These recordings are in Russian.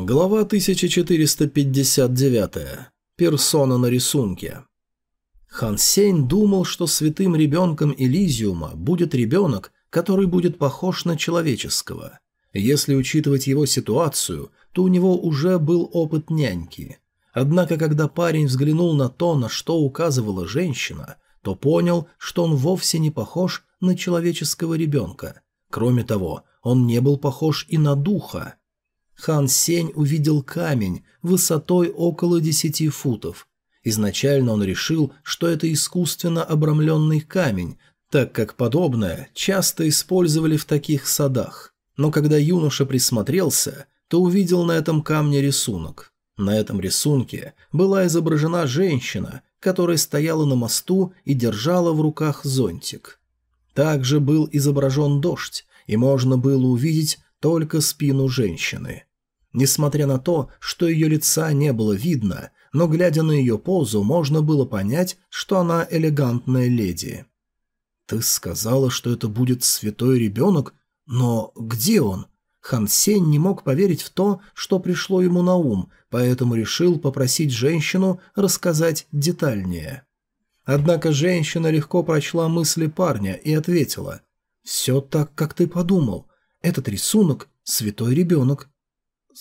Глава 1459. Персона на рисунке. Хан Сень думал, что святым ребенком Элизиума будет ребенок, который будет похож на человеческого. Если учитывать его ситуацию, то у него уже был опыт няньки. Однако, когда парень взглянул на то, на что указывала женщина, то понял, что он вовсе не похож на человеческого ребенка. Кроме того, он не был похож и на духа. Хан Сень увидел камень высотой около десяти футов. Изначально он решил, что это искусственно обрамленный камень, так как подобное часто использовали в таких садах. Но когда юноша присмотрелся, то увидел на этом камне рисунок. На этом рисунке была изображена женщина, которая стояла на мосту и держала в руках зонтик. Также был изображен дождь, и можно было увидеть только спину женщины. Несмотря на то, что ее лица не было видно, но глядя на ее позу, можно было понять, что она элегантная леди. «Ты сказала, что это будет святой ребенок? Но где он?» Хан Сень не мог поверить в то, что пришло ему на ум, поэтому решил попросить женщину рассказать детальнее. Однако женщина легко прочла мысли парня и ответила «Все так, как ты подумал. Этот рисунок – святой ребенок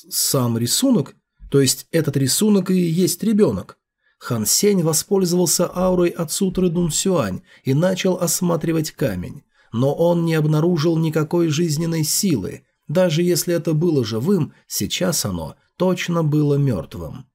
сам рисунок? То есть этот рисунок и есть ребенок? Хан Сень воспользовался аурой от сутры Дун Сюань и начал осматривать камень. Но он не обнаружил никакой жизненной силы. Даже если это было живым, сейчас оно точно было мертвым.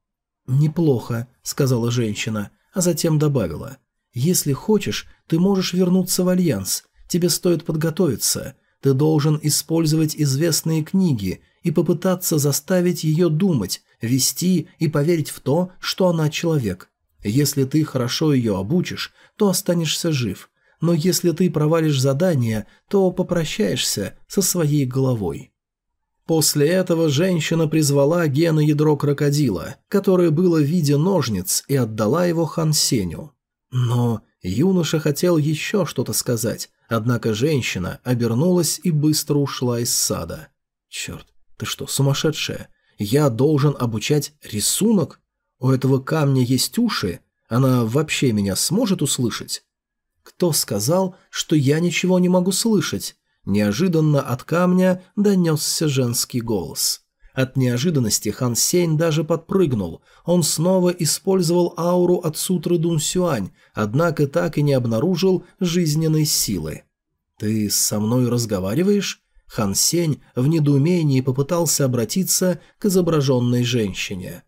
«Неплохо», — сказала женщина, а затем добавила. «Если хочешь, ты можешь вернуться в Альянс. Тебе стоит подготовиться. Ты должен использовать известные книги и попытаться заставить ее думать, вести и поверить в то, что она человек. Если ты хорошо ее обучишь, то останешься жив, но если ты провалишь задание, то попрощаешься со своей головой. После этого женщина призвала гена ядро крокодила, которое было в виде ножниц, и отдала его Хан Сеню. Но юноша хотел еще что-то сказать, однако женщина обернулась и быстро ушла из сада. Черт, ты что, сумасшедшая? Я должен обучать рисунок? У этого камня есть уши? Она вообще меня сможет услышать? Кто сказал, что я ничего не могу слышать? Неожиданно от камня донесся женский голос. От неожиданности Хан Сень даже подпрыгнул. Он снова использовал ауру от сутры Дун Сюань, однако так и не обнаружил жизненной силы. «Ты со мной разговариваешь?» Хан Сень в недоумении попытался обратиться к изображенной женщине.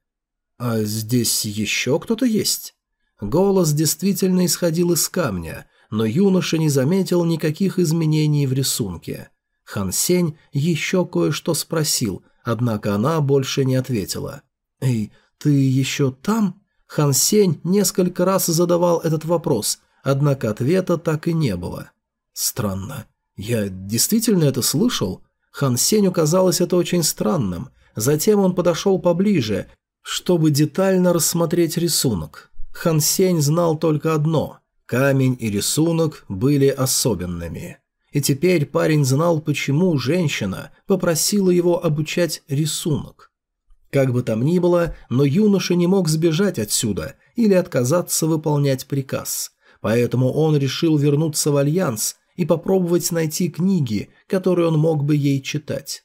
«А здесь еще кто-то есть?» Голос действительно исходил из камня, но юноша не заметил никаких изменений в рисунке. Хан Сень еще кое-что спросил, однако она больше не ответила. «Эй, ты еще там?» Хан Сень несколько раз задавал этот вопрос, однако ответа так и не было. «Странно. «Я действительно это слышал?» Хан Сеню казалось это очень странным. Затем он подошел поближе, чтобы детально рассмотреть рисунок. Хан Сень знал только одно – камень и рисунок были особенными. И теперь парень знал, почему женщина попросила его обучать рисунок. Как бы там ни было, но юноша не мог сбежать отсюда или отказаться выполнять приказ. Поэтому он решил вернуться в Альянс и попробовать найти книги, которые он мог бы ей читать.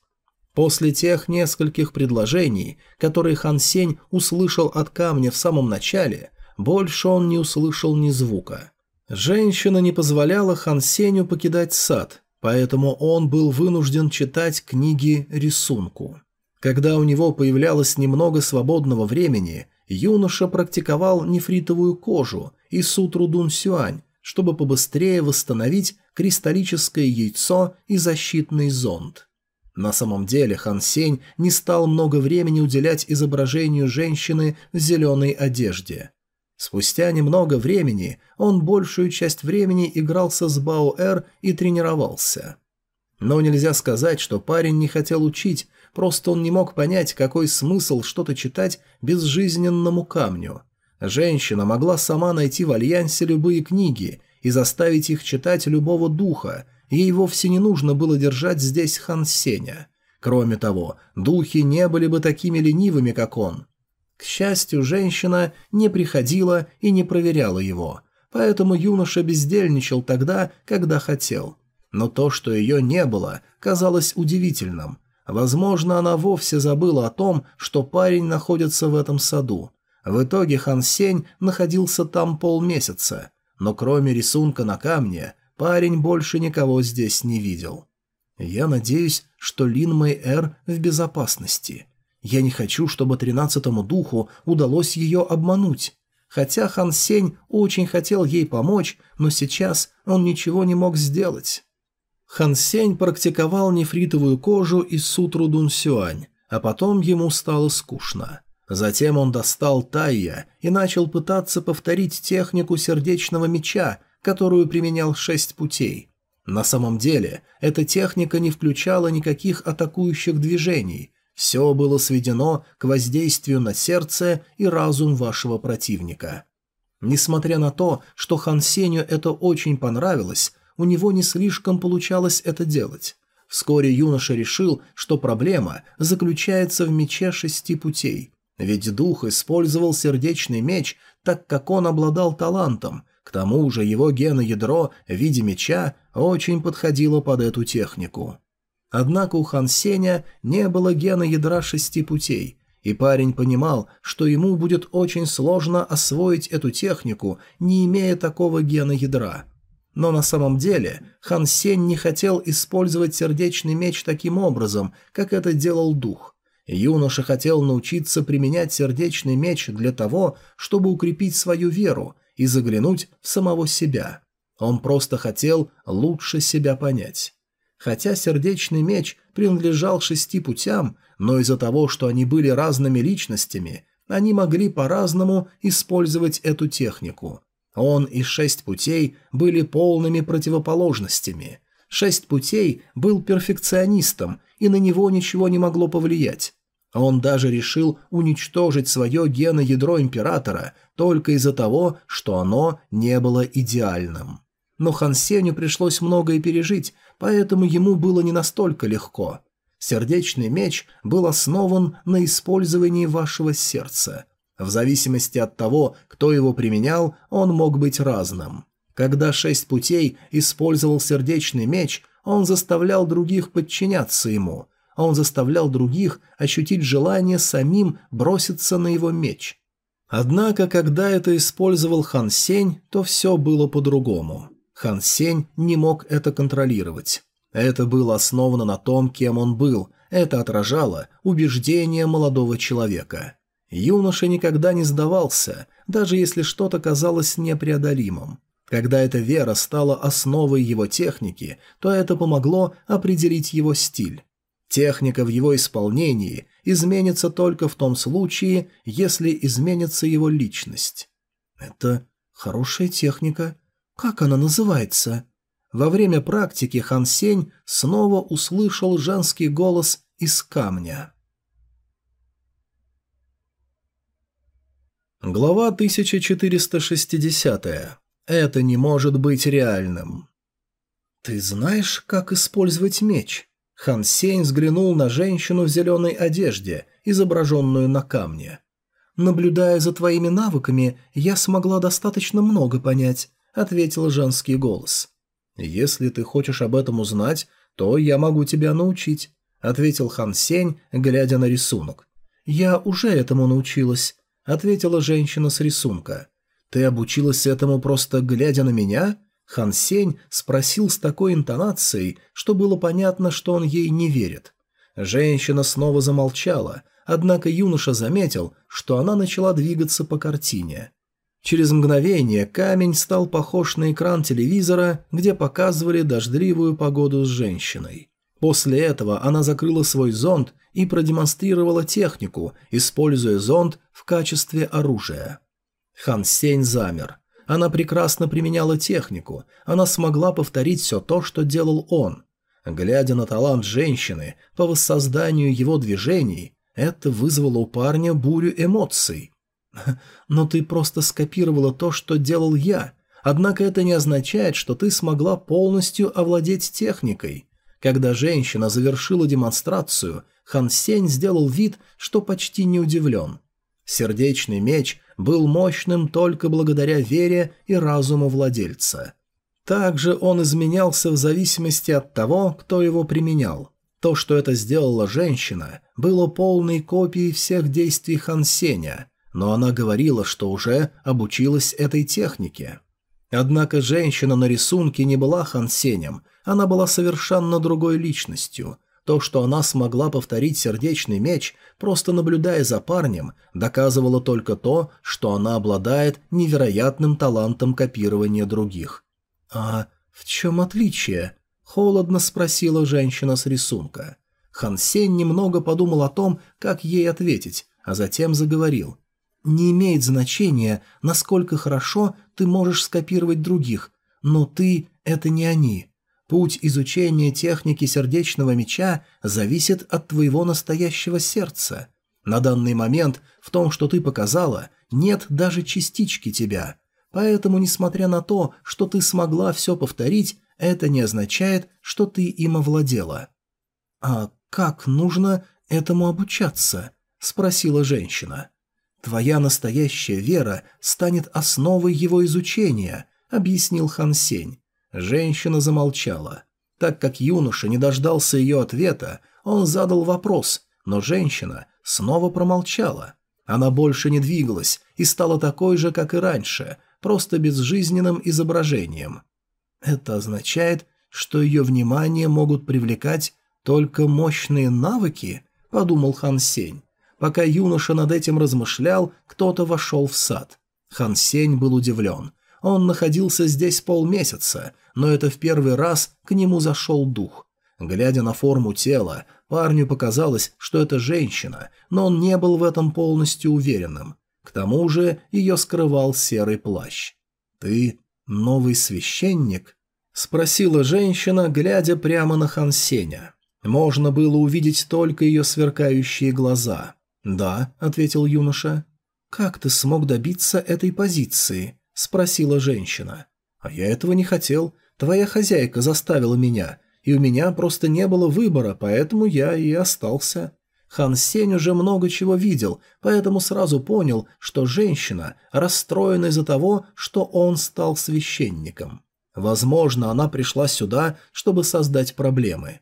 После тех нескольких предложений, которые Хан Сень услышал от камня в самом начале, больше он не услышал ни звука. Женщина не позволяла Хан Сенью покидать сад, поэтому он был вынужден читать книги рисунку. Когда у него появлялось немного свободного времени, юноша практиковал нефритовую кожу и сутру Дун Сюань, чтобы побыстрее восстановить кристаллическое яйцо и защитный зонд. На самом деле Хан Сень не стал много времени уделять изображению женщины в зеленой одежде. Спустя немного времени он большую часть времени игрался с Бао-Эр и тренировался. Но нельзя сказать, что парень не хотел учить, просто он не мог понять, какой смысл что-то читать безжизненному камню – Женщина могла сама найти в Альянсе любые книги и заставить их читать любого духа, ей вовсе не нужно было держать здесь Хан Сеня. Кроме того, духи не были бы такими ленивыми, как он. К счастью, женщина не приходила и не проверяла его, поэтому юноша бездельничал тогда, когда хотел. Но то, что ее не было, казалось удивительным. Возможно, она вовсе забыла о том, что парень находится в этом саду. В итоге Хан Сень находился там полмесяца, но кроме рисунка на камне, парень больше никого здесь не видел. Я надеюсь, что Лин Мэй Эр в безопасности. Я не хочу, чтобы тринадцатому духу удалось ее обмануть. Хотя Хан Сень очень хотел ей помочь, но сейчас он ничего не мог сделать. Хан Сень практиковал нефритовую кожу из сутру Дун Сюань, а потом ему стало скучно. Затем он достал Тайя и начал пытаться повторить технику сердечного меча, которую применял шесть путей. На самом деле, эта техника не включала никаких атакующих движений, все было сведено к воздействию на сердце и разум вашего противника. Несмотря на то, что Хан Сеню это очень понравилось, у него не слишком получалось это делать. Вскоре юноша решил, что проблема заключается в мече шести путей. Ведь дух использовал сердечный меч, так как он обладал талантом, к тому же его геноядро в виде меча очень подходило под эту технику. Однако у Хан Сеня не было гена ядра шести путей, и парень понимал, что ему будет очень сложно освоить эту технику, не имея такого гена ядра. Но на самом деле Хан Сень не хотел использовать сердечный меч таким образом, как это делал дух. Юноша хотел научиться применять сердечный меч для того, чтобы укрепить свою веру и заглянуть в самого себя. Он просто хотел лучше себя понять. Хотя сердечный меч принадлежал шести путям, но из-за того, что они были разными личностями, они могли по-разному использовать эту технику. Он и шесть путей были полными противоположностями. Шесть путей был перфекционистом, и на него ничего не могло повлиять. Он даже решил уничтожить свое геноядро императора только из-за того, что оно не было идеальным. Но Хан Сеню пришлось многое пережить, поэтому ему было не настолько легко. Сердечный меч был основан на использовании вашего сердца. В зависимости от того, кто его применял, он мог быть разным. Когда шесть путей использовал сердечный меч, он заставлял других подчиняться ему, он заставлял других ощутить желание самим броситься на его меч. Однако, когда это использовал Хан Сень, то все было по-другому. Хан Сень не мог это контролировать. Это было основано на том, кем он был, это отражало убеждение молодого человека. Юноша никогда не сдавался, даже если что-то казалось непреодолимым. Когда эта вера стала основой его техники, то это помогло определить его стиль. Техника в его исполнении изменится только в том случае, если изменится его личность. Это хорошая техника, как она называется? Во время практики Хан Сень снова услышал женский голос из камня. Глава 1460. Это не может быть реальным. «Ты знаешь, как использовать меч?» Хан Сень взглянул на женщину в зеленой одежде, изображенную на камне. «Наблюдая за твоими навыками, я смогла достаточно много понять. – ответил женский голос. «Если ты хочешь об этом узнать, то я могу тебя научить», – ответил Хан Сень, глядя на рисунок. «Я уже этому научилась», – ответила женщина с рисунка. «Ты обучилась этому просто глядя на меня?» Хан Сень спросил с такой интонацией, что было понятно, что он ей не верит. Женщина снова замолчала, однако юноша заметил, что она начала двигаться по картине. Через мгновение камень стал похож на экран телевизора, где показывали дождливую погоду с женщиной. После этого она закрыла свой зонт и продемонстрировала технику, используя зонт в качестве оружия. Хан Сень замер. Она прекрасно применяла технику, она смогла повторить все то, что делал он. Глядя на талант женщины по воссозданию его движений, это вызвало у парня бурю эмоций. Но ты просто скопировала то, что делал я. Однако это не означает, что ты смогла полностью овладеть техникой. Когда женщина завершила демонстрацию, Хан Сень сделал вид, что почти не удивлен. Сердечный меч был мощным только благодаря вере и разуму владельца. Также он изменялся в зависимости от того, кто его применял. То, что это сделала женщина, было полной копией всех действий Хан Сеня, но она говорила, что уже обучилась этой технике. Однако женщина на рисунке не была Хан Сенем, она была совершенно другой личностью. То, что она смогла повторить сердечный меч, просто наблюдая за парнем, доказывало только то, что она обладает невероятным талантом копирования других. «А в чем отличие?» – холодно спросила женщина с рисунка. Хан Сень немного подумал о том, как ей ответить, а затем заговорил. «Не имеет значения, насколько хорошо ты можешь скопировать других, но ты – это не они. Путь изучения техники сердечного меча зависит от твоего настоящего сердца. На данный момент в том, что ты показала, нет даже частички тебя. Поэтому, несмотря на то, что ты смогла все повторить, это не означает, что ты им овладела. «А как нужно этому обучаться?» – спросила женщина. «Твоя настоящая вера станет основой его изучения», – объяснил Хан Сень. Женщина замолчала. Так как юноша не дождался ее ответа, он задал вопрос, но женщина снова промолчала. Она больше не двигалась и стала такой же, как и раньше, просто безжизненным изображением. Это означает, что ее внимание могут привлекать только мощные навыки, подумал Хан Сень. Пока юноша над этим размышлял, кто-то вошел в сад. Хан Сень был удивлен. Он находился здесь полмесяца, но это в первый раз к нему зашел дух. Глядя на форму тела, парню показалось, что это женщина, но он не был в этом полностью уверенным. К тому же ее скрывал серый плащ. «Ты новый священник?» – спросила женщина, глядя прямо на Хансеня. Можно было увидеть только ее сверкающие глаза. «Да», – ответил юноша. «Как ты смог добиться этой позиции?» – спросила женщина. «А я этого не хотел. Твоя хозяйка заставила меня, и у меня просто не было выбора, поэтому я и остался». Хан Сень уже много чего видел, поэтому сразу понял, что женщина расстроена из-за того, что он стал священником. Возможно, она пришла сюда, чтобы создать проблемы.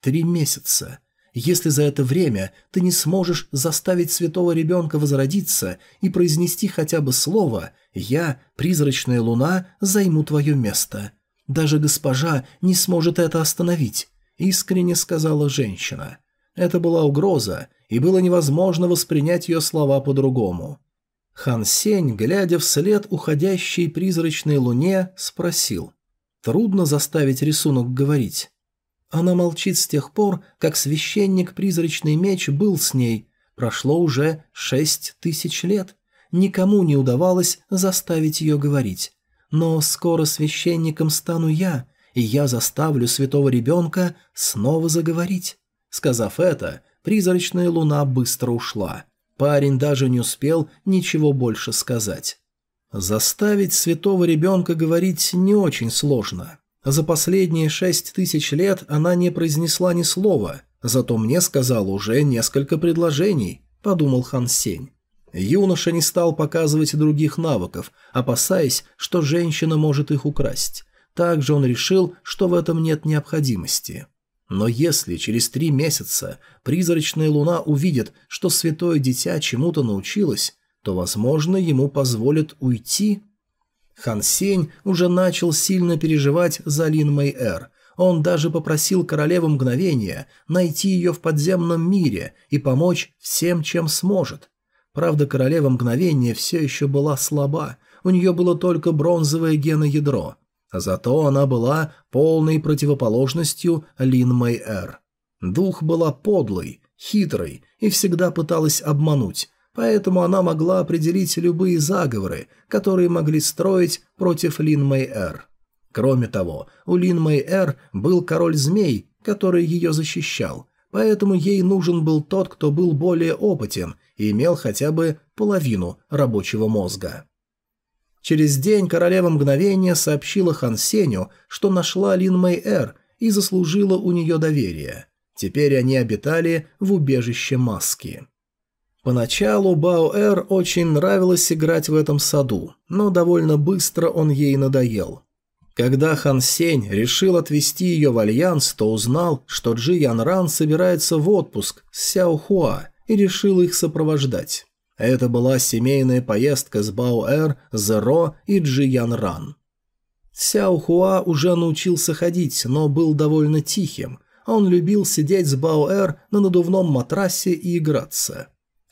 Три месяца. Если за это время ты не сможешь заставить святого ребенка возродиться и произнести хотя бы слово «Я, призрачная луна, займу твое место». Даже госпожа не сможет это остановить», — искренне сказала женщина. Это была угроза, и было невозможно воспринять ее слова по-другому. Хан Сень, глядя вслед уходящей призрачной луне, спросил. «Трудно заставить рисунок говорить». Она молчит с тех пор, как священник Призрачный Меч был с ней. Прошло уже шесть тысяч лет. Никому не удавалось заставить ее говорить. Но скоро священником стану я, и я заставлю святого ребенка снова заговорить. Сказав это, призрачная луна быстро ушла. Парень даже не успел ничего больше сказать. Заставить святого ребенка говорить не очень сложно. За последние шесть тысяч лет она не произнесла ни слова, зато мне сказал уже несколько предложений, подумал Хан Сень. Юноша не стал показывать других навыков, опасаясь, что женщина может их украсть. Также он решил, что в этом нет необходимости. Но если через три месяца призрачная луна увидит, что святое дитя чему-то научилось, то, возможно, ему позволят уйти Хан Сень уже начал сильно переживать за Лин Мэй-Эр. Он даже попросил королеву мгновения найти ее в подземном мире и помочь всем, чем сможет. Правда, королева мгновения все еще была слаба, у нее было только бронзовое геноядро. Зато она была полной противоположностью Лин Мэй-Эр. Дух была подлой, хитрой и всегда пыталась обмануть, поэтому она могла определить любые заговоры, которые могли строить против Лин Мэй-Эр. Кроме того, у Лин Мэй-Эр был король змей, который ее защищал, поэтому ей нужен был тот, кто был более опытен и имел хотя бы половину рабочего мозга. Через день королева мгновения сообщила Хан Сеню, что нашла Лин Мэй-Эр, и заслужила у нее доверие. Теперь они обитали в убежище маски. Поначалу Баоэр очень нравилось играть в этом саду, но довольно быстро он ей надоел. Когда Хан Сень решил отвезти ее в Альянс, то узнал, что Джи Ян Ран собирается в отпуск с Сяо Хуа и решил их сопровождать. Это была семейная поездка с Баоэр, Зеро и Джи Ян Ран. Сяо Хуа уже научился ходить, но был довольно тихим. Он любил сидеть с Баоэр на надувном матрасе и играться.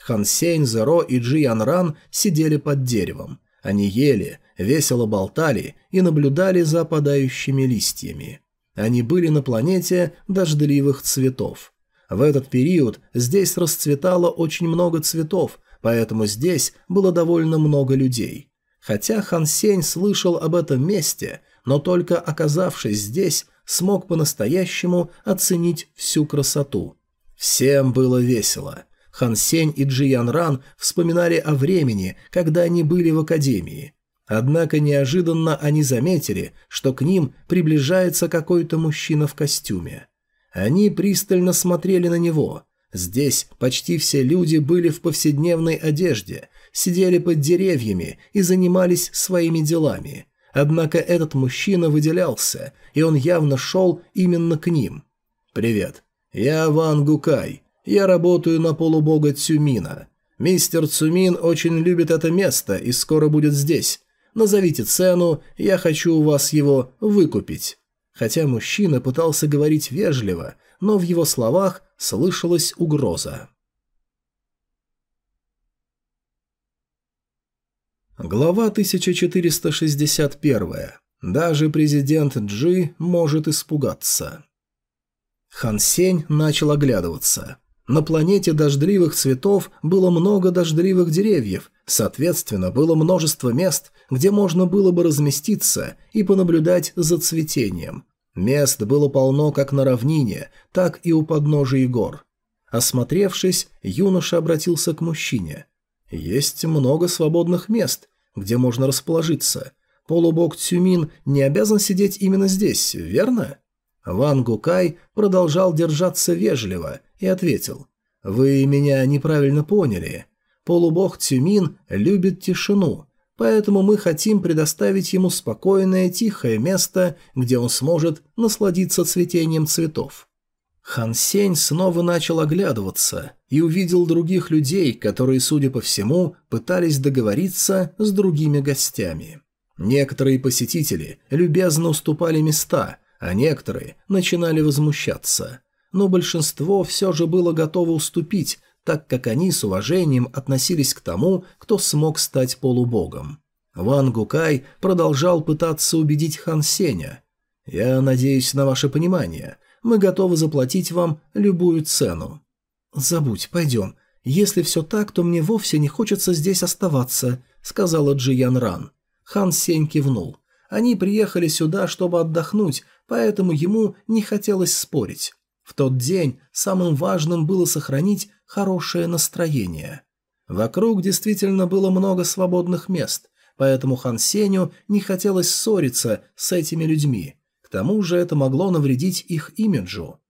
Хан Сень, Зеро и Джи Ян Ран сидели под деревом. Они ели, весело болтали и наблюдали за опадающими листьями. Они были на планете дождливых цветов. В этот период здесь расцветало очень много цветов, поэтому здесь было довольно много людей. Хотя Хан Сень слышал об этом месте, но только оказавшись здесь, смог по-настоящему оценить всю красоту. Всем было весело. Хан Сень и Джи Ян Ран вспоминали о времени, когда они были в академии. Однако неожиданно они заметили, что к ним приближается какой-то мужчина в костюме. Они пристально смотрели на него. Здесь почти все люди были в повседневной одежде, сидели под деревьями и занимались своими делами. Однако этот мужчина выделялся, и он явно шел именно к ним. «Привет, я Ван Гукай. Я работаю на полубога Цюмина. Мистер Цюмин очень любит это место и скоро будет здесь. Назовите цену, я хочу у вас его выкупить». Хотя мужчина пытался говорить вежливо, но в его словах слышалась угроза. Глава 1461. Даже президент Джи может испугаться. Хан Сень начал оглядываться. На планете дождливых цветов было много дождливых деревьев, соответственно, было множество мест, где можно было бы разместиться и понаблюдать за цветением. Мест было полно как на равнине, так и у подножия гор. Осмотревшись, юноша обратился к мужчине. «Есть много свободных мест, где можно расположиться. Полубог Цюмин не обязан сидеть именно здесь, верно?» Ван Гукай продолжал держаться вежливо и ответил. «Вы меня неправильно поняли. Полубог Цюмин любит тишину, поэтому мы хотим предоставить ему спокойное, тихое место, где он сможет насладиться цветением цветов». Хан Сень снова начал оглядываться и увидел других людей, которые, судя по всему, пытались договориться с другими гостями. Некоторые посетители любезно уступали места, а некоторые начинали возмущаться. Но большинство все же было готово уступить, так как они с уважением относились к тому, кто смог стать полубогом. Ван Гукай продолжал пытаться убедить Хан Сеня. «Я надеюсь на ваше понимание. Мы готовы заплатить вам любую цену». «Забудь, пойдем. Если все так, то мне вовсе не хочется здесь оставаться», — сказала Джи Ян Ран. Хан Сень кивнул. Они приехали сюда, чтобы отдохнуть, поэтому ему не хотелось спорить. В тот день самым важным было сохранить хорошее настроение. Вокруг действительно было много свободных мест, поэтому Хан Сеню не хотелось ссориться с этими людьми. К тому же это могло навредить их имиджу.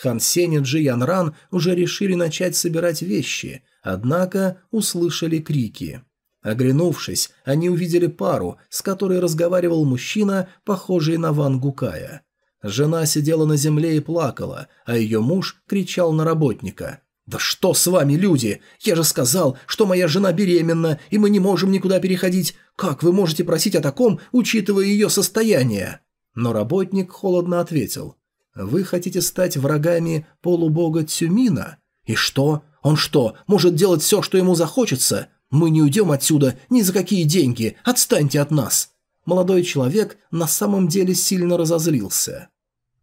Хан Сень и Джи Ян Ран уже решили начать собирать вещи, однако услышали крики. Оглянувшись, они увидели пару, с которой разговаривал мужчина, похожий на Ван Гукая. Жена сидела на земле и плакала, а ее муж кричал на работника. «Да что с вами, люди? Я же сказал, что моя жена беременна, и мы не можем никуда переходить. Как вы можете просить о таком, учитывая ее состояние?» Но работник холодно ответил. «Вы хотите стать врагами полубога Цюмина? И что? Он что, может делать все, что ему захочется? Мы не уйдем отсюда ни за какие деньги. Отстаньте от нас!» Молодой человек на самом деле сильно разозлился.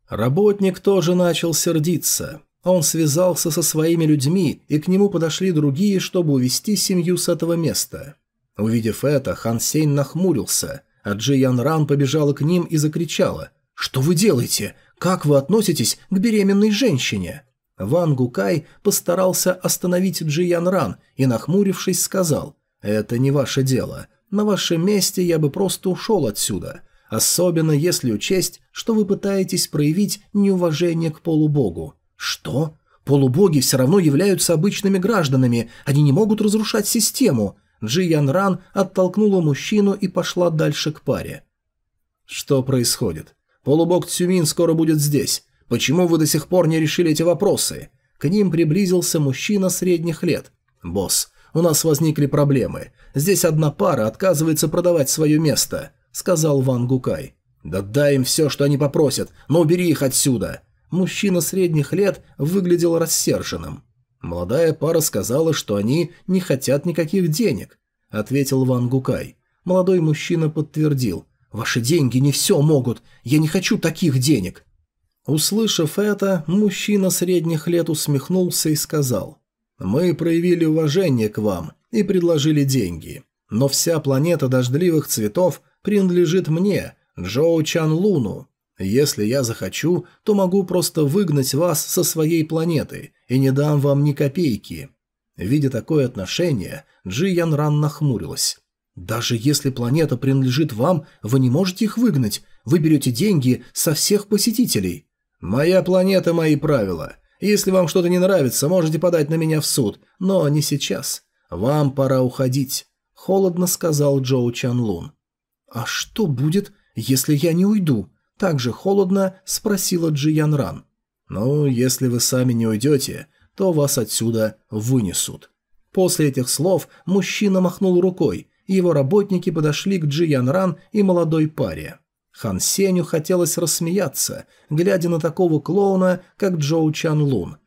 Работник тоже начал сердиться. Он связался со своими людьми, и к нему подошли другие, чтобы увести семью с этого места. Увидев это, Хан Сень нахмурился, а Джи Ян Ран побежала к ним и закричала. «Что вы делаете? Как вы относитесь к беременной женщине?» Ван Гукай постарался остановить Джиян Ран и, нахмурившись, сказал «Это не ваше дело. На вашем месте я бы просто ушел отсюда. особенно если учесть, что вы пытаетесь проявить неуважение к полубогу. Что? Полубоги все равно являются обычными гражданами, они не могут разрушать систему. Джи Ян Ран оттолкнула мужчину и пошла дальше к паре. Что происходит? Полубог Цюмин скоро будет здесь. Почему вы до сих пор не решили эти вопросы? К ним приблизился мужчина средних лет. «Босс, у нас возникли проблемы. Здесь одна пара отказывается продавать свое место», — сказал Ван Гукай. «Да дай им все, что они попросят, но убери их отсюда». Мужчина средних лет выглядел рассерженным. «Молодая пара сказала, что они не хотят никаких денег», — ответил Ван Гукай. Молодой мужчина подтвердил. «Ваши деньги не все могут. Я не хочу таких денег». Услышав это, мужчина средних лет усмехнулся и сказал. Мы проявили уважение к вам и предложили деньги. Но вся планета дождливых цветов принадлежит мне, Джоу Чан Луну. Если я захочу, то могу просто выгнать вас со своей планеты и не дам вам ни копейки». Видя такое отношение, Джи Ян Ран нахмурилась. «Даже если планета принадлежит вам, вы не можете их выгнать. Вы берете деньги со всех посетителей». «Моя планета – мои правила. Если вам что-то не нравится, можете подать на меня в суд, но не сейчас. Вам пора уходить», – холодно сказал Джоу Чан Лун. «А что будет, если я не уйду?» – также холодно спросила Джи Ян Ран. «Ну, если вы сами не уйдете, то вас отсюда вынесут». После этих слов мужчина махнул рукой, и его работники подошли к Джи Ян Ран и молодой паре. Хан Сеню хотелось рассмеяться, глядя на такого клоуна, как Джоу Чан Лун.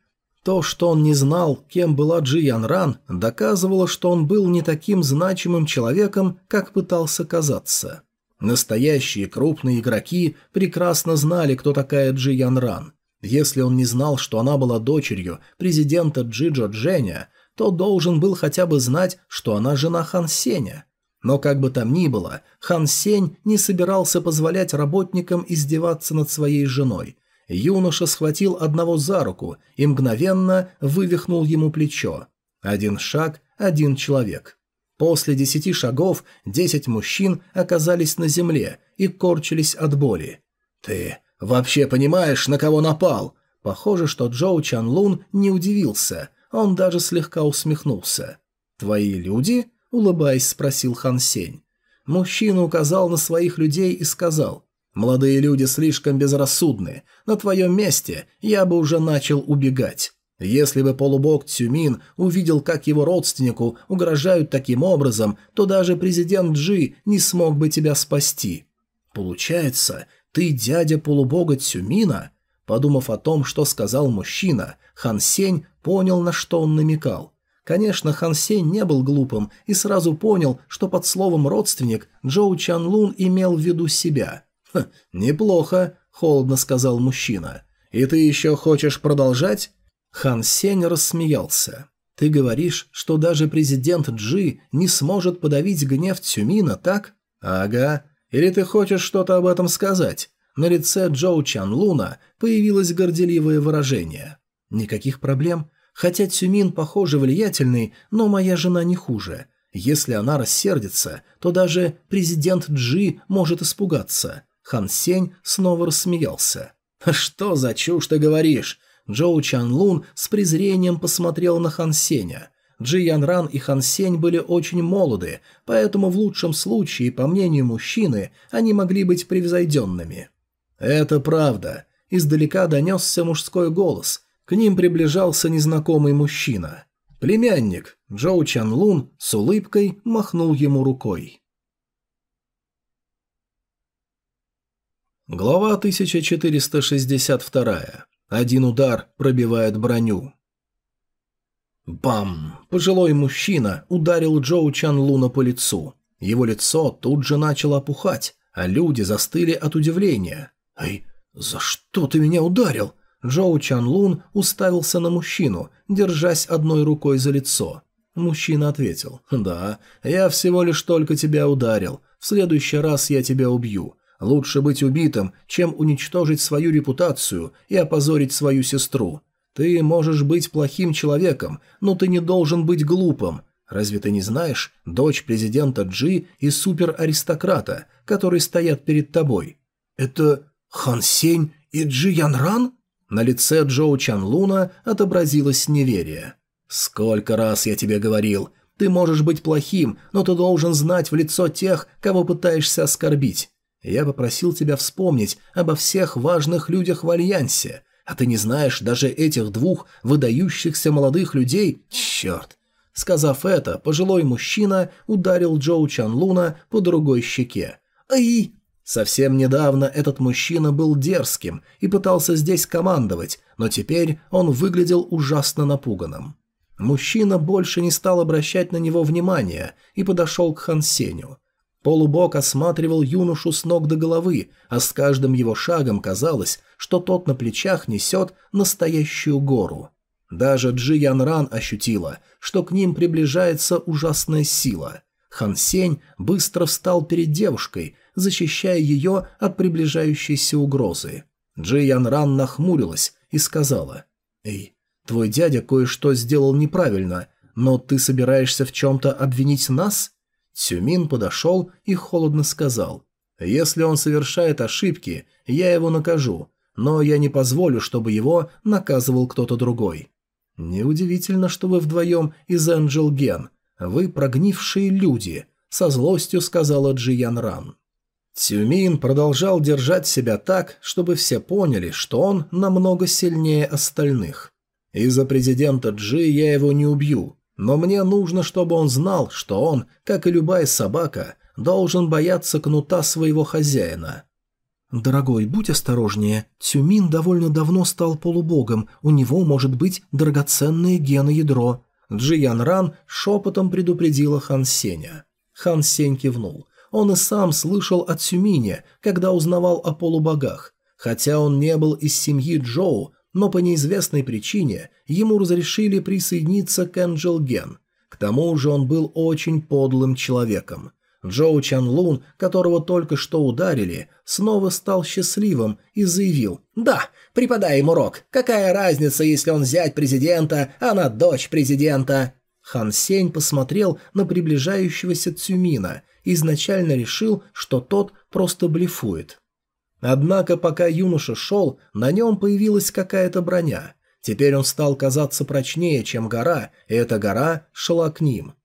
То, что он не знал, кем была Джи Ян Ран, доказывало, что он был не таким значимым человеком, как пытался казаться. Настоящие крупные игроки прекрасно знали, кто такая Джи Ян Ран. Если он не знал, что она была дочерью президента Джиджо Дженя, то должен был хотя бы знать, что она жена Хан Сеня. Но как бы там ни было, Хан Сень не собирался позволять работникам издеваться над своей женой. Юноша схватил одного за руку и мгновенно вывихнул ему плечо. Один шаг, один человек. После десяти шагов десять мужчин оказались на земле и корчились от боли. «Ты вообще понимаешь, на кого напал?» Похоже, что Джоу Чан Лун не удивился, он даже слегка усмехнулся. «Твои люди?» Улыбаясь, спросил Хан Сень. Мужчина указал на своих людей и сказал, «Молодые люди слишком безрассудны. На твоем месте я бы уже начал убегать. Если бы полубог Цюмин увидел, как его родственнику угрожают таким образом, то даже президент Джи не смог бы тебя спасти. Получается, ты дядя полубога Цюмина?» Подумав о том, что сказал мужчина, Хан Сень понял, на что он намекал. Конечно, Хан Сень не был глупым и сразу понял, что под словом «родственник» Джоу Чан Лун имел в виду себя. «Ха, неплохо», — холодно сказал мужчина. «И ты еще хочешь продолжать?» Хан Сень рассмеялся. «Ты говоришь, что даже президент Джи не сможет подавить гнев Цюмина, так?» «Ага. Или ты хочешь что-то об этом сказать?» На лице Джоу Чан Луна появилось горделивое выражение. «Никаких проблем. Хотя Цюмин, похоже, влиятельный, но моя жена не хуже. Если она рассердится, то даже президент Джи может испугаться. Хан Сень снова рассмеялся. «Что за чушь ты говоришь?» Джоу Чан Лун с презрением посмотрел на Хан Сеня. Джи Ян Ран и Хан Сень были очень молоды, поэтому в лучшем случае, по мнению мужчины, они могли быть превзойденными. «Это правда». Издалека донесся мужской голос, к ним приближался незнакомый мужчина. Племянник Джоу Чан Лун с улыбкой махнул ему рукой. Глава 1462. Один удар пробивает броню. Бам! Пожилой мужчина ударил Джоу Чан Луна по лицу. Его лицо тут же начало опухать, а люди застыли от удивления. «Эй, за что ты меня ударил?» Джоу Чан Лун уставился на мужчину, держась одной рукой за лицо. Мужчина ответил, «Да, я всего лишь только тебя ударил. В следующий раз я тебя убью. Лучше быть убитым, чем уничтожить свою репутацию и опозорить свою сестру. Ты можешь быть плохим человеком, но ты не должен быть глупым. Разве ты не знаешь, дочь президента Джи и супераристократа, которые стоят перед тобой? Это Хан Сень и Джи Янран? На лице Джоу Чан Луна отобразилось неверие. «Сколько раз я тебе говорил, ты можешь быть плохим, но ты должен знать в лицо тех, кого пытаешься оскорбить. Я попросил тебя вспомнить обо всех важных людях в Альянсе, а ты не знаешь даже этих двух выдающихся молодых людей? Черт!» Сказав это, пожилой мужчина ударил Джоу Чан Луна по другой щеке. «Ай!» Совсем недавно этот мужчина был дерзким и пытался здесь командовать, но теперь он выглядел ужасно напуганным. Мужчина больше не стал обращать на него внимания и подошел к Хан Сеню. Полубок осматривал юношу с ног до головы, а с каждым его шагом казалось, что тот на плечах несет настоящую гору. Даже Джи Ян ощутила, что к ним приближается ужасная сила. Хан Сень быстро встал перед девушкой, защищая ее от приближающейся угрозы. Джи Ян Ран нахмурилась и сказала, «Эй, твой дядя кое-что сделал неправильно, но ты собираешься в чем-то обвинить нас?» Цюмин подошел и холодно сказал, «Если он совершает ошибки, я его накажу, но я не позволю, чтобы его наказывал кто-то другой». «Неудивительно, что вы вдвоем из Энджел Ген. Вы прогнившие люди», — со злостью сказала Джи Ян Ран. Цюмин продолжал держать себя так, чтобы все поняли, что он намного сильнее остальных. Из-за президента Джи я его не убью, но мне нужно, чтобы он знал, что он, как и любая собака, должен бояться кнута своего хозяина. «Дорогой, будь осторожнее. Цюмин довольно давно стал полубогом, у него может быть драгоценное геноядро». Джиян Ран шепотом предупредила Хан Сеня. Хан Сень кивнул. Он и сам слышал от Сюминя, когда узнавал о полубогах. Хотя он не был из семьи Джоу, но по неизвестной причине ему разрешили присоединиться к Энджел Ген. К тому же он был очень подлым человеком. Джоу Чан Лун, которого только что ударили, снова стал счастливым и заявил «Да, преподай ему урок. Какая разница, если он зять президента, а она дочь президента?» Хан Сень посмотрел на приближающегося Цюмина изначально решил, что тот просто блефует. Однако, пока юноша шел, на нем появилась какая-то броня. Теперь он стал казаться прочнее, чем гора, и эта гора шла к ним.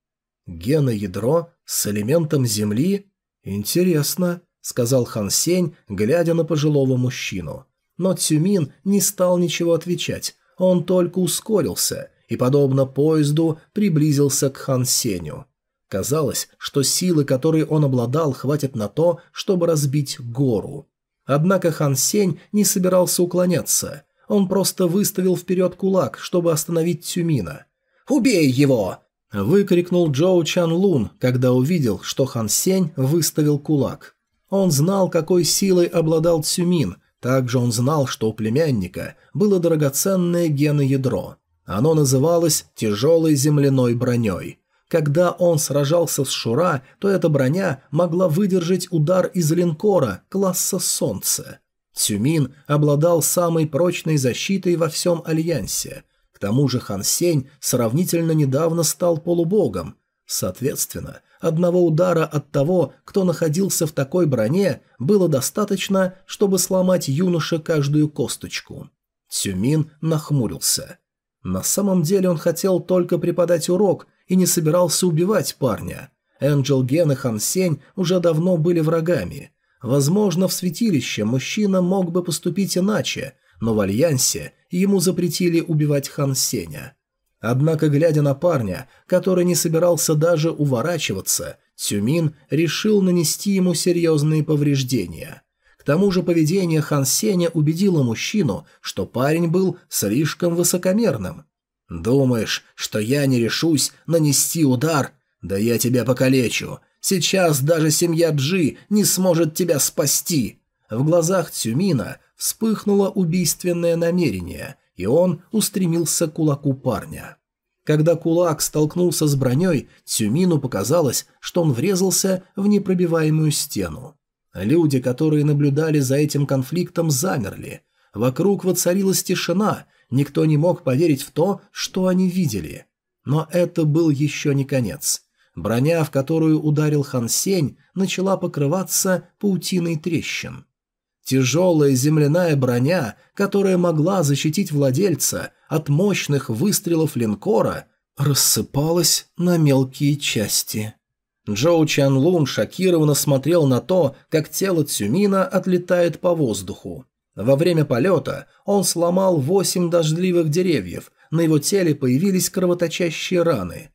Геноядро с элементом земли? Интересно, сказал Хан Сень, глядя на пожилого мужчину. Но Цюмин не стал ничего отвечать, он только ускорился и, подобно поезду, приблизился к Хан Сеню. Казалось, что силы, которой он обладал, хватит на то, чтобы разбить гору. Однако Хан Сень не собирался уклоняться. Он просто выставил вперед кулак, чтобы остановить Тюмина. «Убей его!» – выкрикнул Джоу Чан Лун, когда увидел, что Хан Сень выставил кулак. Он знал, какой силой обладал Цюмин, также он знал, что у племянника было драгоценное геноядро. Оно называлось «тяжелой земляной броней». Когда он сражался с Шура, то эта броня могла выдержать удар из линкора класса «Солнце». Цюмин обладал самой прочной защитой во всем Альянсе. К тому же Хан Сень сравнительно недавно стал полубогом. Соответственно, одного удара от того, кто находился в такой броне, было достаточно, чтобы сломать юноше каждую косточку. Цюмин нахмурился. На самом деле он хотел только преподать урок – и не собирался убивать парня. Энджел Ген и Хан Сень уже давно были врагами. Возможно, в святилище мужчина мог бы поступить иначе, но в Альянсе ему запретили убивать Хан Сеня. Однако, глядя на парня, который не собирался даже уворачиваться, Цюмин решил нанести ему серьезные повреждения. К тому же поведение Хан Сеня убедило мужчину, что парень был слишком высокомерным. «Думаешь, что я не решусь нанести удар? Да я тебя покалечу. Сейчас даже семья Джи не сможет тебя спасти!» В глазах Цюмина вспыхнуло убийственное намерение, и он устремился к кулаку парня. Когда кулак столкнулся с броней, Цюмину показалось, что он врезался в непробиваемую стену. Люди, которые наблюдали за этим конфликтом, замерли. Вокруг воцарилась тишина, Никто не мог поверить в то, что они видели. Но это был еще не конец. Броня, в которую ударил Хан Сень, начала покрываться паутиной трещин. Тяжелая земляная броня, которая могла защитить владельца от мощных выстрелов линкора, рассыпалась на мелкие части. Джоу Чан Лун шокированно смотрел на то, как тело Цюмина отлетает по воздуху. Во время полета он сломал восемь дождливых деревьев, на его теле появились кровоточащие раны.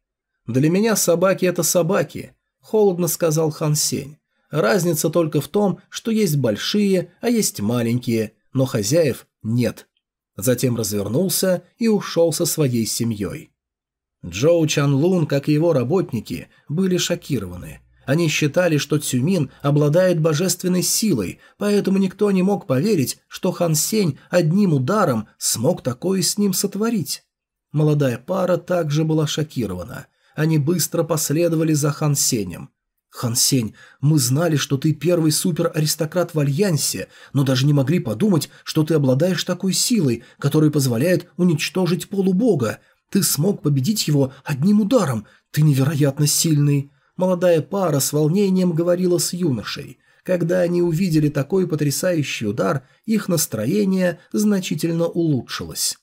«Для меня собаки – это собаки», – холодно сказал Хан Сень. «Разница только в том, что есть большие, а есть маленькие, но хозяев нет». Затем развернулся и ушел со своей семьей. Джоу Чан Лун, как и его работники, были шокированы. Они считали, что Цюмин обладает божественной силой, поэтому никто не мог поверить, что Хан Сень одним ударом смог такое с ним сотворить. Молодая пара также была шокирована. Они быстро последовали за Хан Сенем. «Хан Сень, мы знали, что ты первый супераристократ в Альянсе, но даже не могли подумать, что ты обладаешь такой силой, которая позволяет уничтожить полубога. Ты смог победить его одним ударом. Ты невероятно сильный». Молодая пара с волнением говорила с юношей. Когда они увидели такой потрясающий удар, их настроение значительно улучшилось.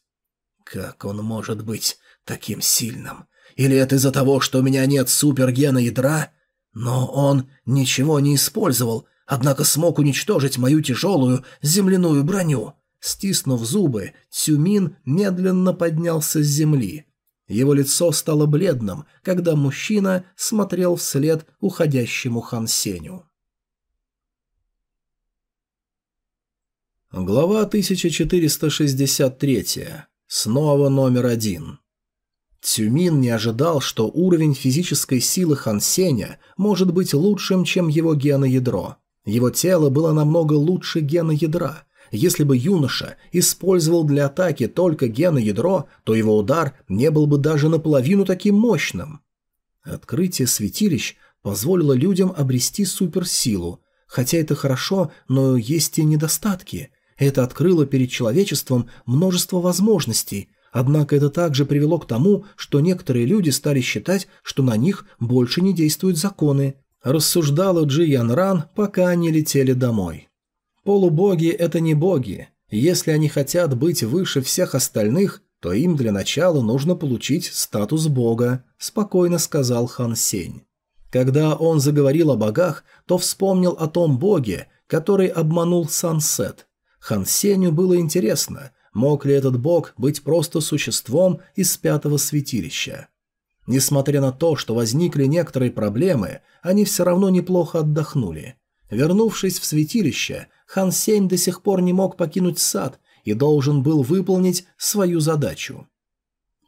«Как он может быть таким сильным? Или это из-за того, что у меня нет супергена ядра? Но он ничего не использовал, однако смог уничтожить мою тяжелую земляную броню». Стиснув зубы, Цюмин медленно поднялся с земли. Его лицо стало бледным, когда мужчина смотрел вслед уходящему Хан Сеню. Глава 1463. Снова номер один. Цюмин не ожидал, что уровень физической силы Хан Сеня может быть лучшим, чем его геноядро. Его тело было намного лучше геноядра, если бы юноша использовал для атаки только геноядро, то его удар не был бы даже наполовину таким мощным. Открытие святилищ позволило людям обрести суперсилу. Хотя это хорошо, но есть и недостатки. Это открыло перед человечеством множество возможностей, однако это также привело к тому, что некоторые люди стали считать, что на них больше не действуют законы. Рассуждала Джи Ян Ран, пока они летели домой. Полубоги – это не боги. Если они хотят быть выше всех остальных, то им для начала нужно получить статус бога», – спокойно сказал Хан Сень. Когда он заговорил о богах, то вспомнил о том боге, который обманул Сансет. Хан Сенью было интересно, мог ли этот бог быть просто существом из пятого святилища. Несмотря на то, что возникли некоторые проблемы, они все равно неплохо отдохнули. Вернувшись в святилище, Хан Сень до сих пор не мог покинуть сад и должен был выполнить свою задачу.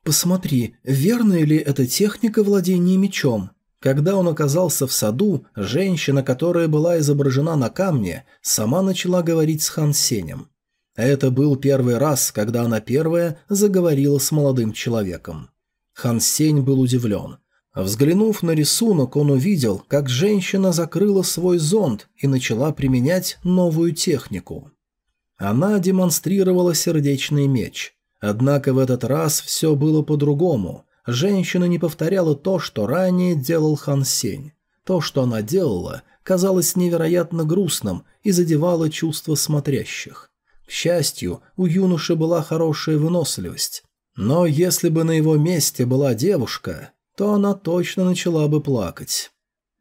«Посмотри, верная ли эта техника владения мечом?» Когда он оказался в саду, женщина, которая была изображена на камне, сама начала говорить с Хан Сенем. Это был первый раз, когда она первая заговорила с молодым человеком. Хан Сень был удивлен. Взглянув на рисунок, он увидел, как женщина закрыла свой зонт и начала применять новую технику. Она демонстрировала сердечный меч. Однако в этот раз все было по-другому. Женщина не повторяла то, что ранее делал Хан Сень. То, что она делала, казалось невероятно грустным и задевало чувства смотрящих. К счастью, у юноши была хорошая выносливость. Но если бы на его месте была девушка, то она точно начала бы плакать.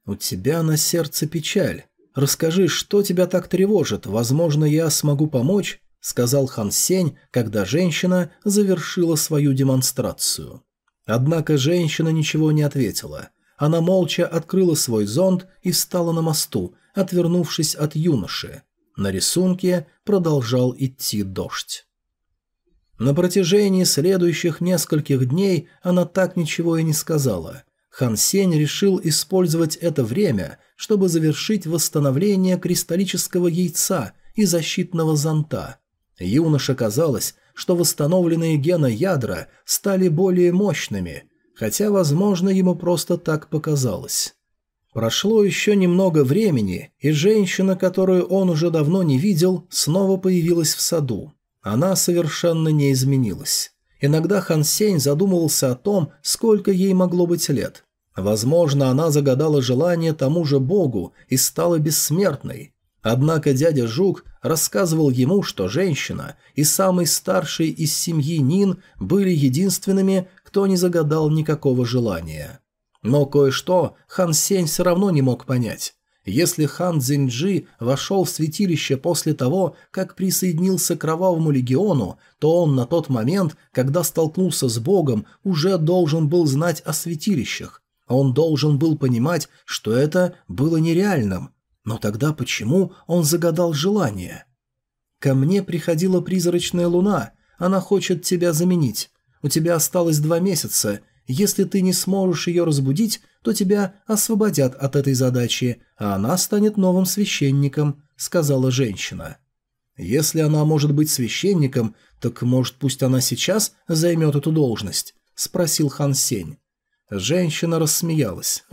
«У тебя на сердце печаль. Расскажи, что тебя так тревожит? Возможно, я смогу помочь?» — сказал Хан Сень, когда женщина завершила свою демонстрацию. Однако женщина ничего не ответила. Она молча открыла свой зонт и встала на мосту, отвернувшись от юноши. На рисунке продолжал идти дождь. На протяжении следующих нескольких дней она так ничего и не сказала. Хан Сень решил использовать это время, чтобы завершить восстановление кристаллического яйца и защитного зонта. Юноше казалось, что восстановленные геноядра стали более мощными, хотя, возможно, ему просто так показалось. Прошло еще немного времени, и женщина, которую он уже давно не видел, снова появилась в саду. Она совершенно не изменилась. Иногда Хан Сень задумывался о том, сколько ей могло быть лет. Возможно, она загадала желание тому же богу и стала бессмертной. Однако дядя Жук рассказывал ему, что женщина и самый старший из семьи Нин были единственными, кто не загадал никакого желания. Но кое-что Хан Сень все равно не мог понять. Если хан Цзиньджи вошел в святилище после того, как присоединился к Кровавому легиону, то он на тот момент, когда столкнулся с Богом, уже должен был знать о святилищах. Он должен был понимать, что это было нереальным. Но тогда почему он загадал желание? «Ко мне приходила призрачная луна. Она хочет тебя заменить. У тебя осталось два месяца. Если ты не сможешь ее разбудить, то тебя освободят от этой задачи, а она станет новым священником», — сказала женщина. «Если она может быть священником, так, может, пусть она сейчас займет эту должность?» — спросил Хан Сень. Женщина рассмеялась.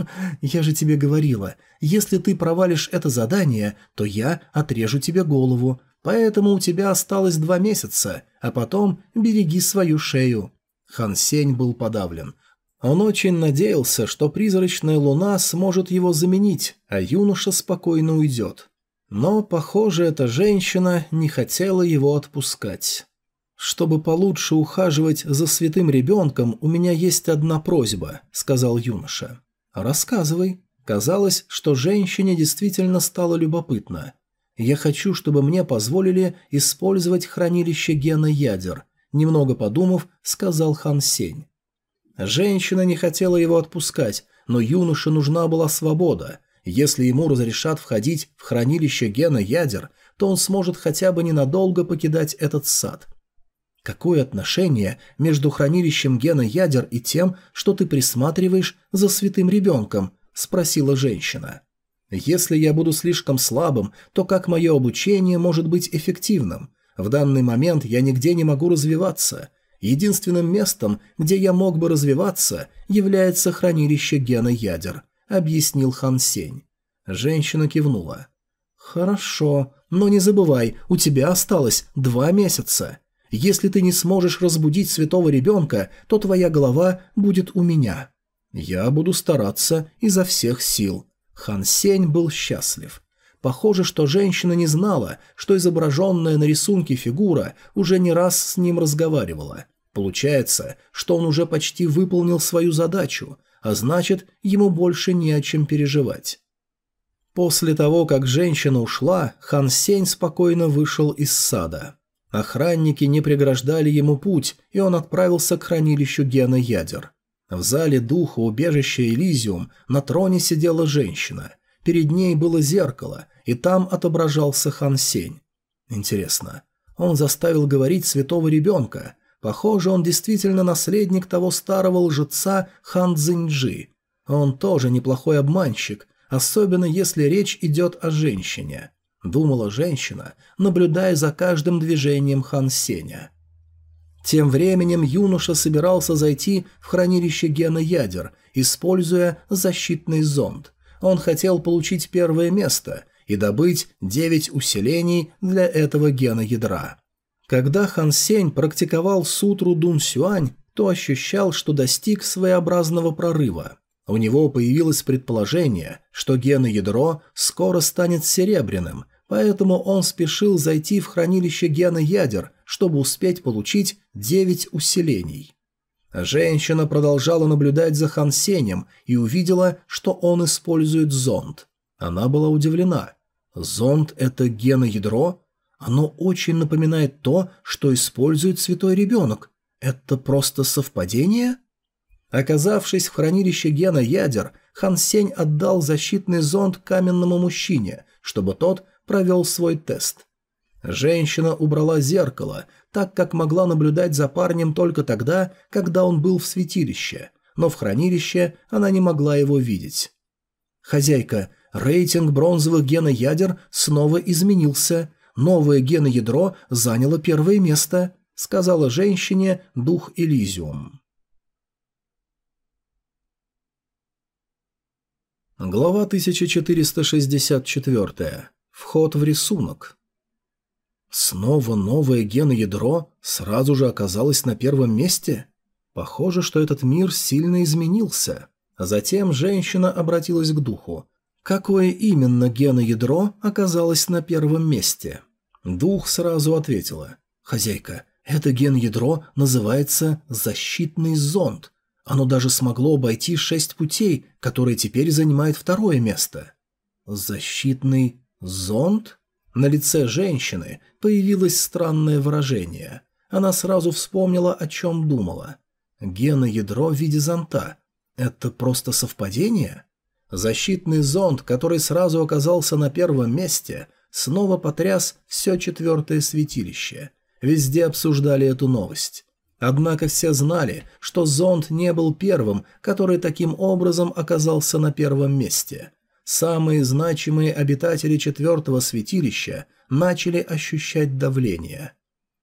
«Я же тебе говорила, если ты провалишь это задание, то я отрежу тебе голову, поэтому у тебя осталось два месяца, а потом береги свою шею». Хан Сень был подавлен. Он очень надеялся, что призрачная луна сможет его заменить, а юноша спокойно уйдет. Но, похоже, эта женщина не хотела его отпускать. «Чтобы получше ухаживать за святым ребенком, у меня есть одна просьба», — сказал юноша. «Рассказывай». Казалось, что женщине действительно стало любопытно. «Я хочу, чтобы мне позволили использовать хранилище гена ядер», — немного подумав, сказал Хан Сень. Женщина не хотела его отпускать, но юноше нужна была свобода. Если ему разрешат входить в хранилище гена ядер, то он сможет хотя бы ненадолго покидать этот сад. Какое отношение между хранилищем гена ядер и тем, что ты присматриваешь за святым ребенком? – спросила женщина. Если я буду слишком слабым, то как мое обучение может быть эффективным? В данный момент я нигде не могу развиваться. Единственным местом, где я мог бы развиваться, является хранилище гена ядер», — объяснил Хан Сень. Женщина кивнула. «Хорошо, но не забывай, у тебя осталось два месяца. Если ты не сможешь разбудить святого ребенка, то твоя голова будет у меня. Я буду стараться изо всех сил». Хан Сень был счастлив. Похоже, что женщина не знала, что изображенная на рисунке фигура уже не раз с ним разговаривала. Получается, что он уже почти выполнил свою задачу, а значит, ему больше не о чем переживать. После того, как женщина ушла, Хан Сень спокойно вышел из сада. Охранники не преграждали ему путь, и он отправился к хранилищу гена ядер. В зале духа убежища Элизиум на троне сидела женщина. Перед ней было зеркало, и там отображался Хан Сень. Интересно, он заставил говорить святого ребенка. Похоже, он действительно наследник того старого лжеца Хан Цзиньджи. Он тоже неплохой обманщик, особенно если речь идет о женщине. Думала женщина, наблюдая за каждым движением Хан Сеня. Тем временем юноша собирался зайти в хранилище гена ядер, используя защитный зонд. Он хотел получить первое место и добыть 9 усилений для этого гена ядра. Когда Хан Сень практиковал сутру Дун Сюань, то ощущал, что достиг своеобразного прорыва. У него появилось предположение, что геноядро скоро станет серебряным, поэтому он спешил зайти в хранилище гена ядер, чтобы успеть получить 9 усилений. Женщина продолжала наблюдать за Хан Сенем и увидела, что он использует зонд. Она была удивлена. Зонд – это геноядро? Оно очень напоминает то, что использует святой ребенок. Это просто совпадение? Оказавшись в хранилище гена ядер, Хан Сень отдал защитный зонд каменному мужчине, чтобы тот провел свой тест. Женщина убрала зеркало, так как могла наблюдать за парнем только тогда, когда он был в святилище, но в хранилище она не могла его видеть. «Хозяйка, Рейтинг бронзовых геноядер снова изменился. Новое геноядро заняло первое место, сказала женщине дух Элизиум. Глава 1464. Вход в рисунок. Снова новое геноядро сразу же оказалось на первом месте? Похоже, что этот мир сильно изменился. Затем женщина обратилась к духу. Какое именно геноядро оказалось на первом месте? Дух сразу ответила. «Хозяйка, это геноядро называется «защитный зонд». Оно даже смогло обойти шесть путей, которые теперь занимают второе место. «Защитный зонд?» На лице женщины появилось странное выражение. Она сразу вспомнила, о чем думала. Геноядро в виде зонта. Это просто совпадение? Защитный зонд, который сразу оказался на первом месте, снова потряс все четвертое святилище. Везде обсуждали эту новость. Однако все знали, что зонд не был первым, который таким образом оказался на первом месте. Самые значимые обитатели четвертого святилища начали ощущать давление.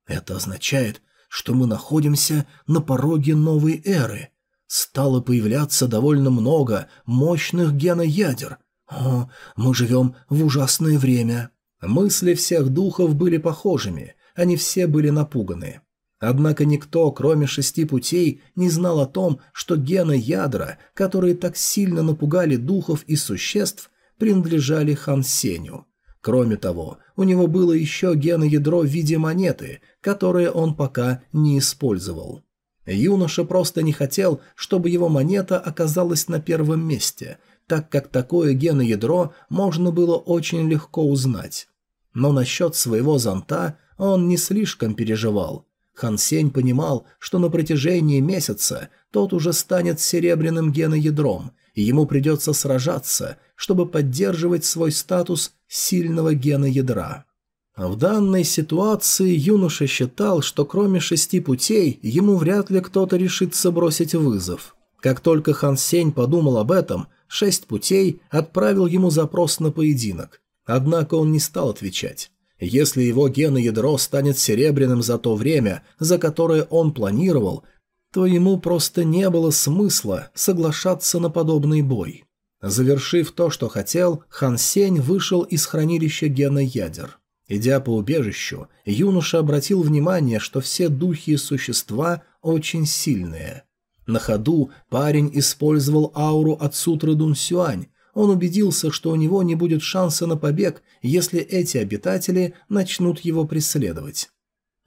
Это означает, что мы находимся на пороге новой эры. Стало появляться довольно много мощных геноядер. О, мы живем в ужасное время. Мысли всех духов были похожими, они все были напуганы. Однако никто, кроме шести путей, не знал о том, что гены ядра, которые так сильно напугали духов и существ, принадлежали Хан Сеню. Кроме того, у него было еще геноядро в виде монеты, которое он пока не использовал. Юноша просто не хотел, чтобы его монета оказалась на первом месте, так как такое геноядро можно было очень легко узнать. Но насчет своего зонта он не слишком переживал. Хан Сень понимал, что на протяжении месяца тот уже станет серебряным геноядром, и ему придется сражаться, чтобы поддерживать свой статус сильного геноядра. В данной ситуации юноша считал, что кроме шести путей ему вряд ли кто-то решится бросить вызов. Как только Хан Сень подумал об этом, шесть путей отправил ему запрос на поединок. Однако он не стал отвечать. Если его геноядро станет серебряным за то время, за которое он планировал, то ему просто не было смысла соглашаться на подобный бой. Завершив то, что хотел, Хан Сень вышел из хранилища геноядер. Идя по убежищу, юноша обратил внимание, что все духи и существа очень сильные. На ходу парень использовал ауру от сутры Дун Сюань, он убедился, что у него не будет шанса на побег, если эти обитатели начнут его преследовать.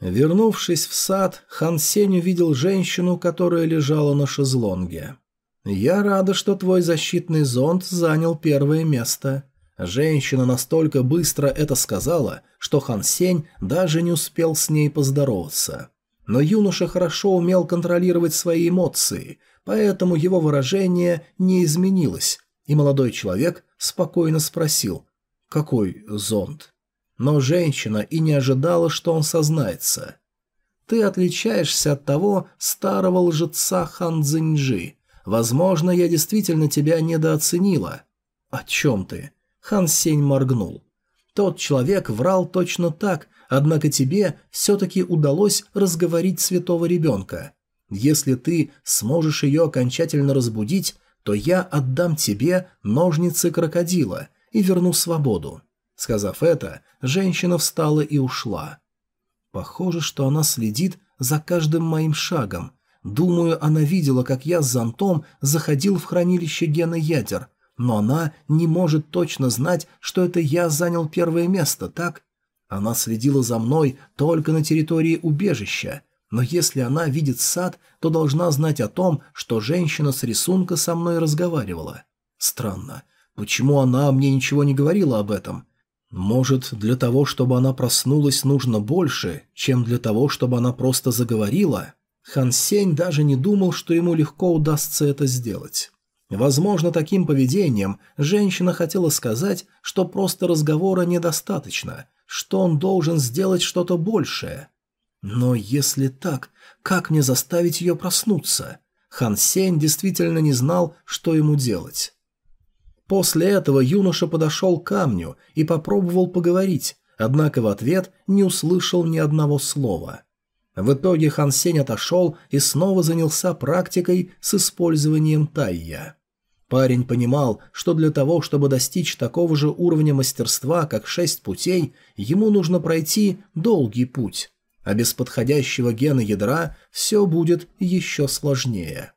Вернувшись в сад, Хан Сень увидел женщину, которая лежала на шезлонге. «Я рада, что твой защитный зонт занял первое место». Женщина настолько быстро это сказала, что Хан Сень даже не успел с ней поздороваться. Но юноша хорошо умел контролировать свои эмоции, поэтому его выражение не изменилось, и молодой человек спокойно спросил «Какой зонт?». Но женщина и не ожидала, что он сознается. «Ты отличаешься от того старого лжеца Хан Цзиньджи. Возможно, я действительно тебя недооценила». «О чем ты?» Хан Сень моргнул. «Тот человек врал точно так, однако тебе все-таки удалось разговорить святого ребенка. Если ты сможешь ее окончательно разбудить, то я отдам тебе ножницы крокодила и верну свободу». Сказав это, женщина встала и ушла. Похоже, что она следит за каждым моим шагом. Думаю, она видела, как я с зонтом заходил в хранилище гена ядер, но она не может точно знать, что это я занял первое место, так? Она следила за мной только на территории убежища, но если она видит сад, то должна знать о том, что женщина с рисунка со мной разговаривала. Странно. Почему она мне ничего не говорила об этом? Может, для того, чтобы она проснулась, нужно больше, чем для того, чтобы она просто заговорила? Хан Сень даже не думал, что ему легко удастся это сделать. Возможно, таким поведением женщина хотела сказать, что просто разговора недостаточно, что он должен сделать что-то большее. Но если так, как мне заставить ее проснуться? Хан Сень действительно не знал, что ему делать. После этого юноша подошел к камню и попробовал поговорить, однако в ответ не услышал ни одного слова. В итоге Хан Сень отошел и снова занялся практикой с использованием тайя. Парень понимал, что для того, чтобы достичь такого же уровня мастерства, как шесть путей, ему нужно пройти долгий путь, а без подходящего гена ядра все будет еще сложнее.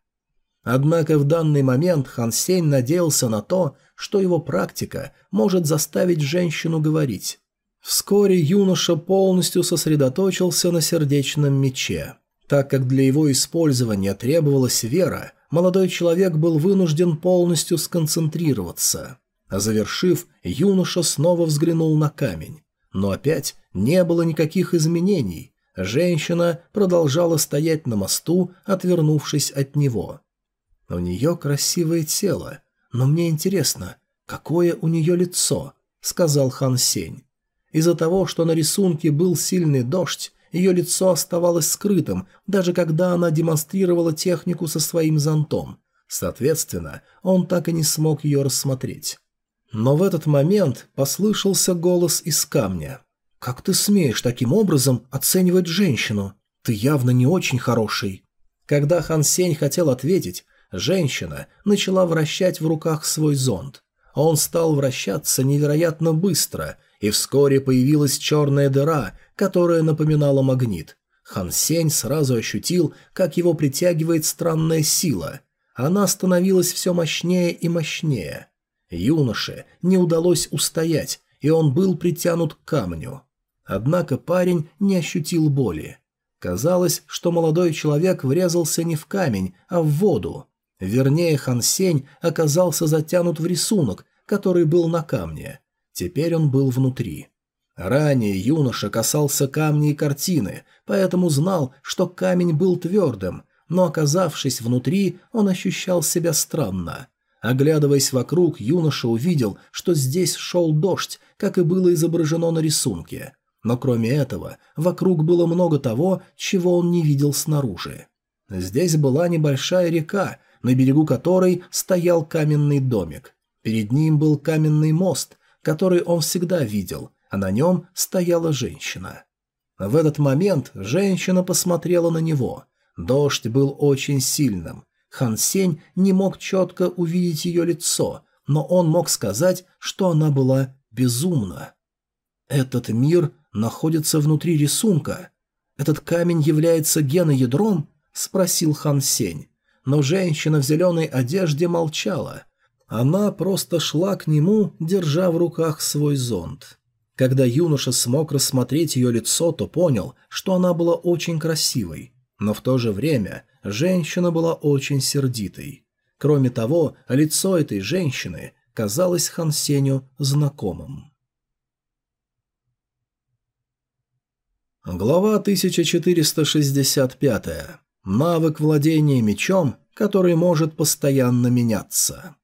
Однако в данный момент Хан Сень надеялся на то, что его практика может заставить женщину говорить. Вскоре юноша полностью сосредоточился на сердечном мече. Так как для его использования требовалась вера, молодой человек был вынужден полностью сконцентрироваться. А завершив, юноша снова взглянул на камень. Но опять не было никаких изменений. Женщина продолжала стоять на мосту, отвернувшись от него. У нее красивое тело, но мне интересно, какое у нее лицо, сказал Хан Сень. Из-за того, что на рисунке был сильный дождь, ее лицо оставалось скрытым, даже когда она демонстрировала технику со своим зонтом. Соответственно, он так и не смог ее рассмотреть. Но в этот момент послышался голос из камня. «Как ты смеешь таким образом оценивать женщину? Ты явно не очень хороший». Когда Хан Сень хотел ответить, женщина начала вращать в руках свой зонт. Он стал вращаться невероятно быстро, и вскоре появилась черная дыра, которая напоминала магнит. Хан Сень сразу ощутил, как его притягивает странная сила. Она становилась все мощнее и мощнее. Юноше не удалось устоять, и он был притянут к камню. Однако парень не ощутил боли. Казалось, что молодой человек врезался не в камень, а в воду. Вернее, Хан Сень оказался затянут в рисунок, который был на камне. Теперь он был внутри. Ранее юноша касался камней и картины, поэтому знал, что камень был твердым, но оказавшись внутри, он ощущал себя странно. Оглядываясь вокруг, юноша увидел, что здесь шел дождь, как и было изображено на рисунке. Но кроме этого, вокруг было много того, чего он не видел снаружи. Здесь была небольшая река, на берегу которой стоял каменный домик. Перед ним был каменный мост, который он всегда видел, а на нем стояла женщина. В этот момент женщина посмотрела на него. Дождь был очень сильным. Хан Сень не мог четко увидеть ее лицо, но он мог сказать, что она была безумна. Этот мир находится внутри рисунка. Этот камень является геноядром? Спросил Хан Сень. Но женщина в зеленой одежде молчала. Она просто шла к нему, держа в руках свой зонт. Когда юноша смог рассмотреть ее лицо, то понял, что она была очень красивой. Но в то же время женщина была очень сердитой. Кроме того, лицо этой женщины казалось Хансеню знакомым. Глава 1465. Навык владения мечом, который может постоянно меняться.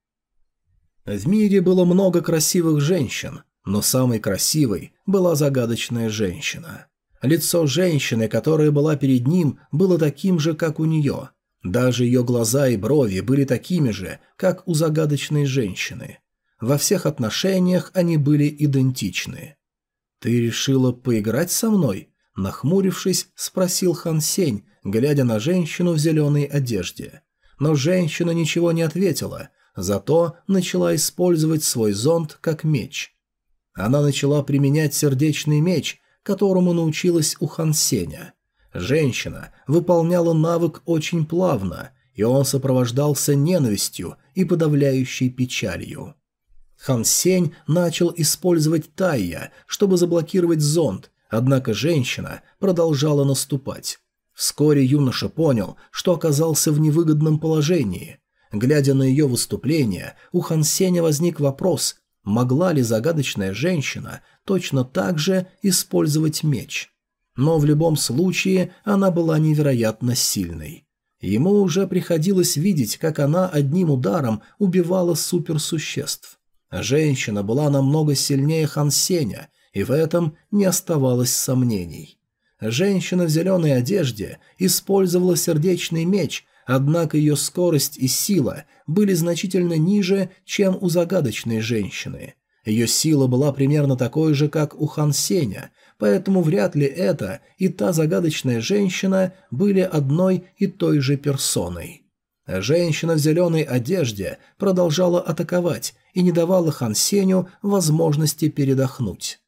В мире было много красивых женщин, но самой красивой была загадочная женщина. Лицо женщины, которая была перед ним, было таким же, как у нее. Даже ее глаза и брови были такими же, как у загадочной женщины. Во всех отношениях они были идентичны. «Ты решила поиграть со мной?» Нахмурившись, спросил Хан Сень, глядя на женщину в зеленой одежде. Но женщина ничего не ответила, Зато начала использовать свой зонт как меч. Она начала применять сердечный меч, которому научилась у Хансеня. Женщина выполняла навык очень плавно, и он сопровождался ненавистью и подавляющей печалью. Хан Сень начал использовать Тайя, чтобы заблокировать зонт, однако женщина продолжала наступать. Вскоре юноша понял, что оказался в невыгодном положении. Глядя на ее выступление, у Хан Сеня возник вопрос, могла ли загадочная женщина точно так же использовать меч. Но в любом случае она была невероятно сильной. Ему уже приходилось видеть, как она одним ударом убивала суперсуществ. Женщина была намного сильнее Хан Сеня, и в этом не оставалось сомнений. Женщина в зеленой одежде использовала сердечный меч, Однако ее скорость и сила были значительно ниже, чем у загадочной женщины. Ее сила была примерно такой же, как у Хан Сеня, поэтому вряд ли это и та загадочная женщина были одной и той же персоной. Женщина в зеленой одежде продолжала атаковать и не давала Хан Сеню возможности передохнуть.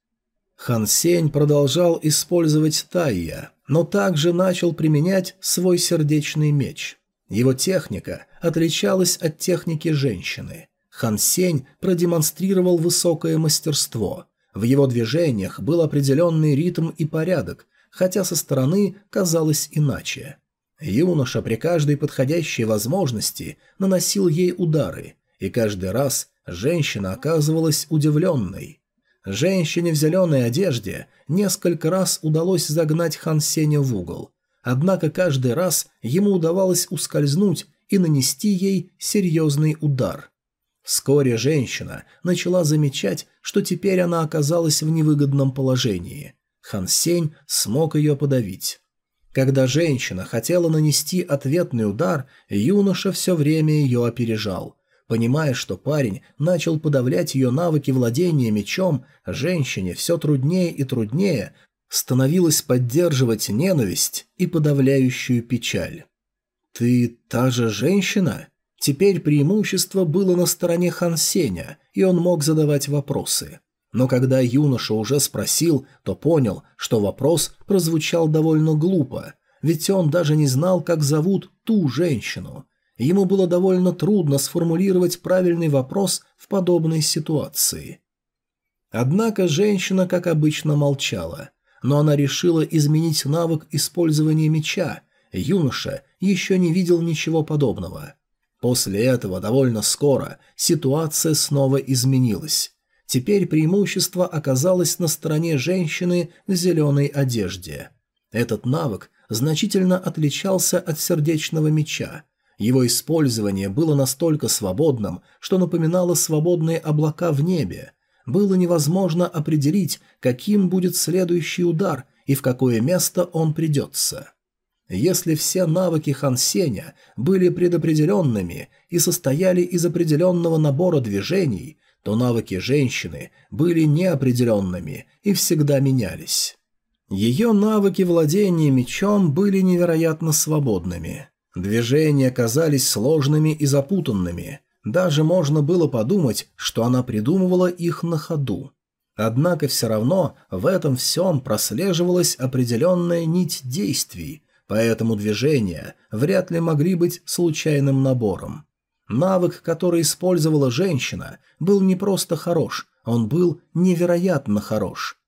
Хан Сень продолжал использовать Тайя, но также начал применять свой сердечный меч. Его техника отличалась от техники женщины. Хан Сень продемонстрировал высокое мастерство. В его движениях был определенный ритм и порядок, хотя со стороны казалось иначе. Юноша при каждой подходящей возможности наносил ей удары, и каждый раз женщина оказывалась удивленной. Женщине в зеленой одежде несколько раз удалось загнать Хан Сеня в угол, однако каждый раз ему удавалось ускользнуть и нанести ей серьезный удар. Вскоре женщина начала замечать, что теперь она оказалась в невыгодном положении. Хан Сень смог ее подавить. Когда женщина хотела нанести ответный удар, юноша все время ее опережал. Понимая, что парень начал подавлять ее навыки владения мечом, женщине все труднее и труднее становилось поддерживать ненависть и подавляющую печаль. «Ты та же женщина?» Теперь преимущество было на стороне Хан Сеня, и он мог задавать вопросы. Но когда юноша уже спросил, то понял, что вопрос прозвучал довольно глупо, ведь он даже не знал, как зовут ту женщину. Ему было довольно трудно сформулировать правильный вопрос в подобной ситуации. Однако женщина, как обычно, молчала, но она решила изменить навык использования меча. Юноша еще не видел ничего подобного. После этого довольно скоро ситуация снова изменилась. Теперь преимущество оказалось на стороне женщины в зеленой одежде. Этот навык значительно отличался от сердечного меча. Его использование было настолько свободным, что напоминало свободные облака в небе. Было невозможно определить, каким будет следующий удар и в какое место он придется. Если все навыки Хан Сеня были предопределенными и состояли из определенного набора движений, то навыки женщины были неопределенными и всегда менялись. Ее навыки владения мечом были невероятно свободными. Движения казались сложными и запутанными. Даже можно было подумать, что она придумывала их на ходу. Однако все равно в этом всем прослеживалась определенная нить действий, поэтому движения вряд ли могли быть случайным набором. Навык, который использовала женщина, был не просто хорош, он был невероятно хорош.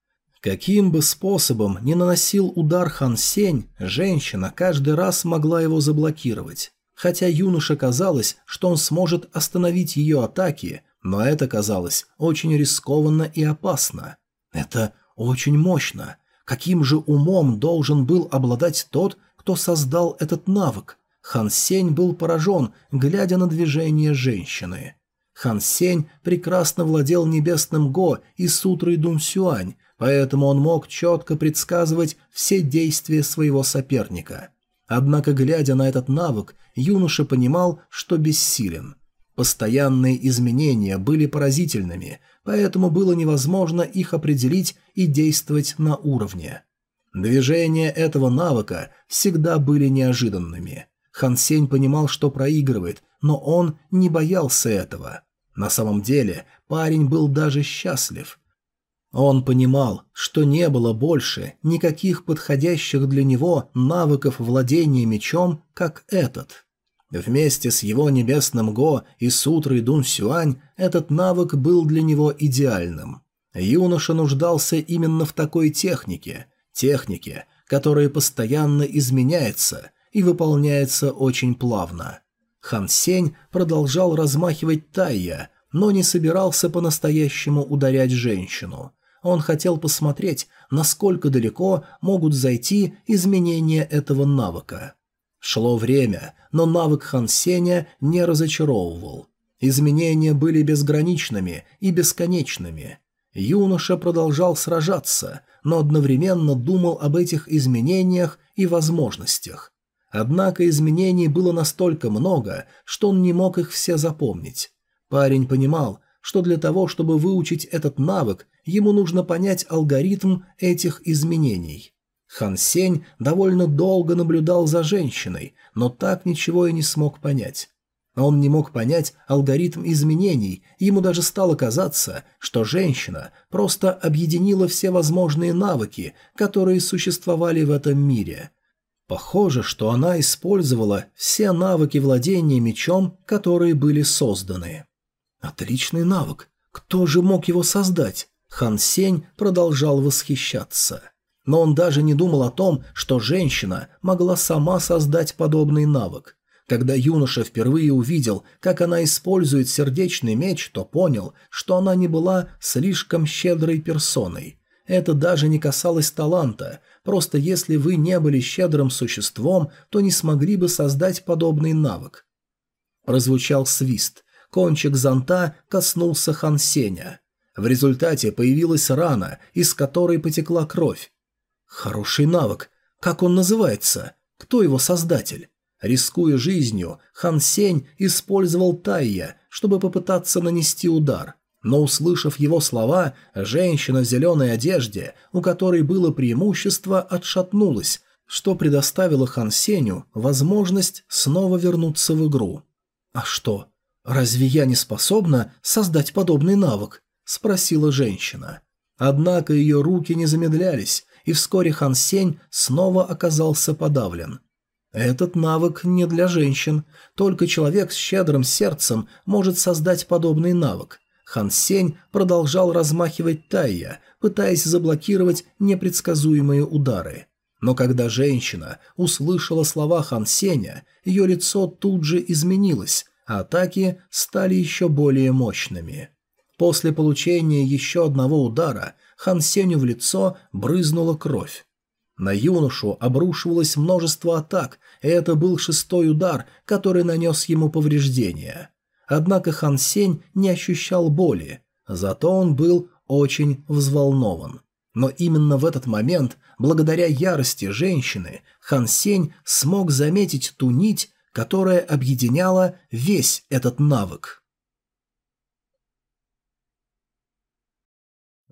Каким бы способом ни наносил удар Хан Сень, женщина каждый раз могла его заблокировать. Хотя юноше казалось, что он сможет остановить ее атаки, но это казалось очень рискованно и опасно. Это очень мощно. Каким же умом должен был обладать тот, кто создал этот навык? Хан Сень был поражен, глядя на движение женщины. Хан Сень прекрасно владел небесным Го и сутрой Дун Сюань, поэтому он мог четко предсказывать все действия своего соперника. Однако, глядя на этот навык, юноша понимал, что бессилен. Постоянные изменения были поразительными, поэтому было невозможно их определить и действовать на уровне. Движения этого навыка всегда были неожиданными – Хан Сень понимал, что проигрывает, но он не боялся этого. На самом деле парень был даже счастлив. Он понимал, что не было больше никаких подходящих для него навыков владения мечом, как этот. Вместе с его небесным Го и сутрой Дун Сюань этот навык был для него идеальным. Юноша нуждался именно в такой технике, технике, которая постоянно изменяется – и выполняется очень плавно. Хан Сень продолжал размахивать Тайя, но не собирался по-настоящему ударять женщину. Он хотел посмотреть, насколько далеко могут зайти изменения этого навыка. Шло время, но навык Хан Сеня не разочаровывал. Изменения были безграничными и бесконечными. Юноша продолжал сражаться, но одновременно думал об этих изменениях и возможностях. Однако изменений было настолько много, что он не мог их все запомнить. Парень понимал, что для того, чтобы выучить этот навык, ему нужно понять алгоритм этих изменений. Хан Сень довольно долго наблюдал за женщиной, но так ничего и не смог понять. Он не мог понять алгоритм изменений, ему даже стало казаться, что женщина просто объединила все возможные навыки, которые существовали в этом мире. Похоже, что она использовала все навыки владения мечом, которые были созданы. Отличный навык. Кто же мог его создать? Хан Сень продолжал восхищаться. Но он даже не думал о том, что женщина могла сама создать подобный навык. Когда юноша впервые увидел, как она использует сердечный меч, то понял, что она не была слишком щедрой персоной. Это даже не касалось таланта, просто если вы не были щедрым существом, то не смогли бы создать подобный навык. Прозвучал свист. Кончик зонта коснулся Хансеня. В результате появилась рана, из которой потекла кровь. Хороший навык. Как он называется? Кто его создатель? Рискуя жизнью, Хан Сень использовал Тайя, чтобы попытаться нанести удар. Но, услышав его слова, женщина в зеленой одежде, у которой было преимущество, отшатнулась, что предоставило Хан Сенью возможность снова вернуться в игру. «А что, разве я не способна создать подобный навык?» – спросила женщина. Однако ее руки не замедлялись, и вскоре Хан Сень снова оказался подавлен. Этот навык не для женщин. Только человек с щедрым сердцем может создать подобный навык. Хан Сень продолжал размахивать Тайя, пытаясь заблокировать непредсказуемые удары. Но когда женщина услышала слова Хан Сеня, ее лицо тут же изменилось, а атаки стали еще более мощными. После получения еще одного удара Хан Сеню в лицо брызнула кровь. На юношу обрушивалось множество атак, и это был шестой удар, который нанес ему повреждения. Однако Хан Сень не ощущал боли, зато он был очень взволнован. Но именно в этот момент, благодаря ярости женщины, Хан Сень смог заметить ту нить, которая объединяла весь этот навык.